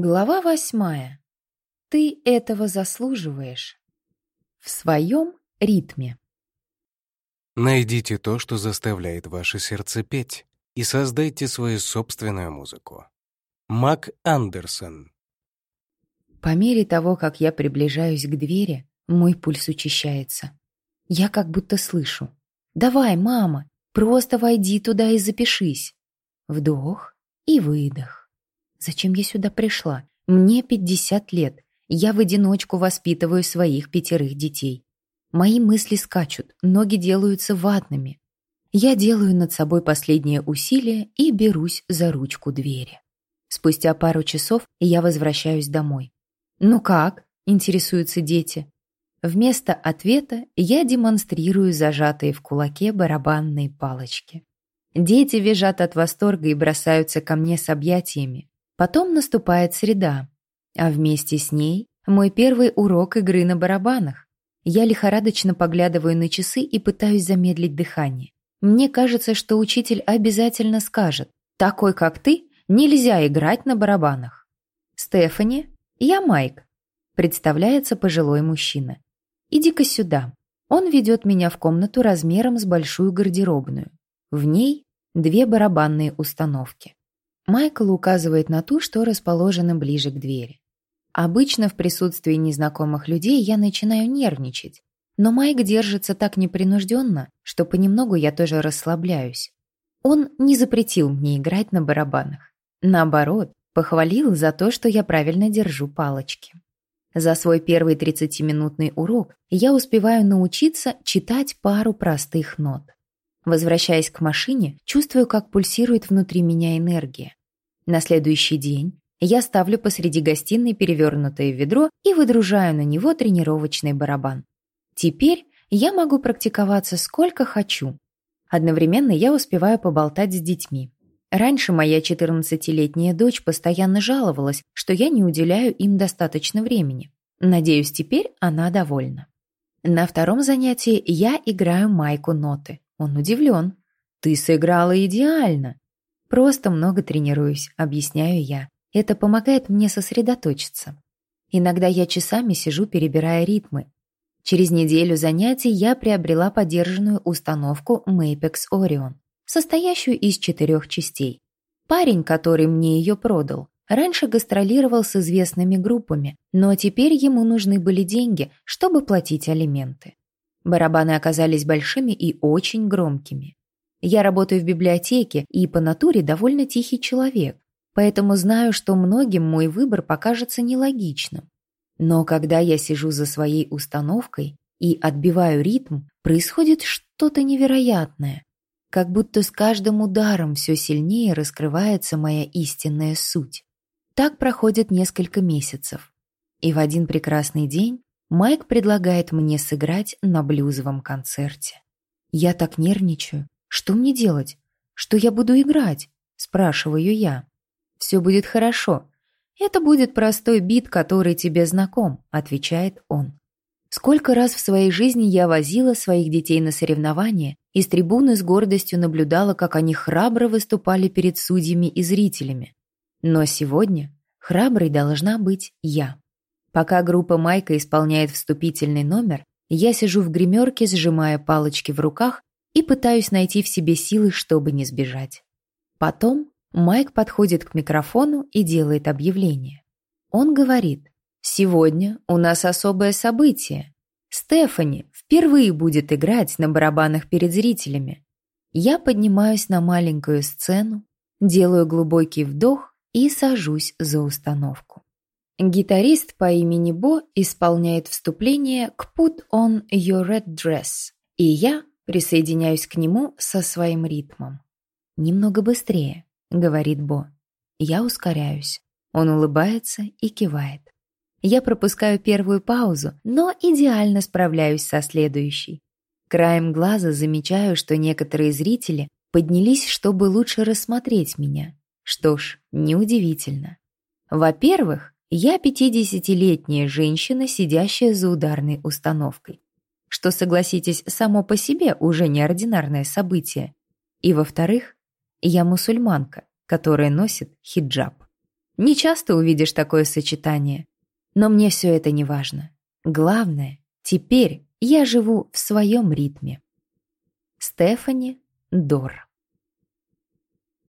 Глава восьмая. Ты этого заслуживаешь. В своем ритме. Найдите то, что заставляет ваше сердце петь, и создайте свою собственную музыку. Мак Андерсон. По мере того, как я приближаюсь к двери, мой пульс учащается. Я как будто слышу. «Давай, мама, просто войди туда и запишись». Вдох и выдох. Зачем я сюда пришла? Мне 50 лет. Я в одиночку воспитываю своих пятерых детей. Мои мысли скачут, ноги делаются ватными. Я делаю над собой последнее усилие и берусь за ручку двери. Спустя пару часов я возвращаюсь домой. «Ну как?» – интересуются дети. Вместо ответа я демонстрирую зажатые в кулаке барабанные палочки. Дети визжат от восторга и бросаются ко мне с объятиями. Потом наступает среда, а вместе с ней мой первый урок игры на барабанах. Я лихорадочно поглядываю на часы и пытаюсь замедлить дыхание. Мне кажется, что учитель обязательно скажет, «Такой, как ты, нельзя играть на барабанах». «Стефани, я Майк», — представляется пожилой мужчина. «Иди-ка сюда». Он ведет меня в комнату размером с большую гардеробную. В ней две барабанные установки. Майкл указывает на ту, что расположена ближе к двери. Обычно в присутствии незнакомых людей я начинаю нервничать, но Майк держится так непринужденно, что понемногу я тоже расслабляюсь. Он не запретил мне играть на барабанах. Наоборот, похвалил за то, что я правильно держу палочки. За свой первый 30-минутный урок я успеваю научиться читать пару простых нот. Возвращаясь к машине, чувствую, как пульсирует внутри меня энергия. На следующий день я ставлю посреди гостиной перевернутое ведро и выдружаю на него тренировочный барабан. Теперь я могу практиковаться сколько хочу. Одновременно я успеваю поболтать с детьми. Раньше моя 14-летняя дочь постоянно жаловалась, что я не уделяю им достаточно времени. Надеюсь, теперь она довольна. На втором занятии я играю Майку ноты. Он удивлен. «Ты сыграла идеально!» «Просто много тренируюсь», — объясняю я. Это помогает мне сосредоточиться. Иногда я часами сижу, перебирая ритмы. Через неделю занятий я приобрела подержанную установку Mapex Orion, состоящую из четырех частей. Парень, который мне ее продал, раньше гастролировал с известными группами, но теперь ему нужны были деньги, чтобы платить алименты. Барабаны оказались большими и очень громкими. Я работаю в библиотеке и по натуре довольно тихий человек, поэтому знаю, что многим мой выбор покажется нелогичным. Но когда я сижу за своей установкой и отбиваю ритм, происходит что-то невероятное. Как будто с каждым ударом все сильнее раскрывается моя истинная суть. Так проходит несколько месяцев. И в один прекрасный день Майк предлагает мне сыграть на блюзовом концерте. Я так нервничаю. Что мне делать? Что я буду играть? Спрашиваю я. Все будет хорошо. Это будет простой бит, который тебе знаком, отвечает он. Сколько раз в своей жизни я возила своих детей на соревнования и с трибуны с гордостью наблюдала, как они храбро выступали перед судьями и зрителями. Но сегодня храброй должна быть я. Пока группа Майка исполняет вступительный номер, я сижу в гримерке, сжимая палочки в руках и пытаюсь найти в себе силы, чтобы не сбежать. Потом Майк подходит к микрофону и делает объявление. Он говорит, «Сегодня у нас особое событие. Стефани впервые будет играть на барабанах перед зрителями. Я поднимаюсь на маленькую сцену, делаю глубокий вдох и сажусь за установку. Гитарист по имени Бо исполняет вступление к «Put on your red dress», и я присоединяюсь к нему со своим ритмом. «Немного быстрее», — говорит Бо. Я ускоряюсь. Он улыбается и кивает. Я пропускаю первую паузу, но идеально справляюсь со следующей. Краем глаза замечаю, что некоторые зрители поднялись, чтобы лучше рассмотреть меня. Что ж, неудивительно. Во-первых, я пятидесятилетняя женщина, сидящая за ударной установкой. Что, согласитесь, само по себе уже неординарное событие. И во-вторых, я мусульманка, которая носит хиджаб. Не часто увидишь такое сочетание. Но мне все это не важно. Главное, теперь я живу в своем ритме. Стефани Дор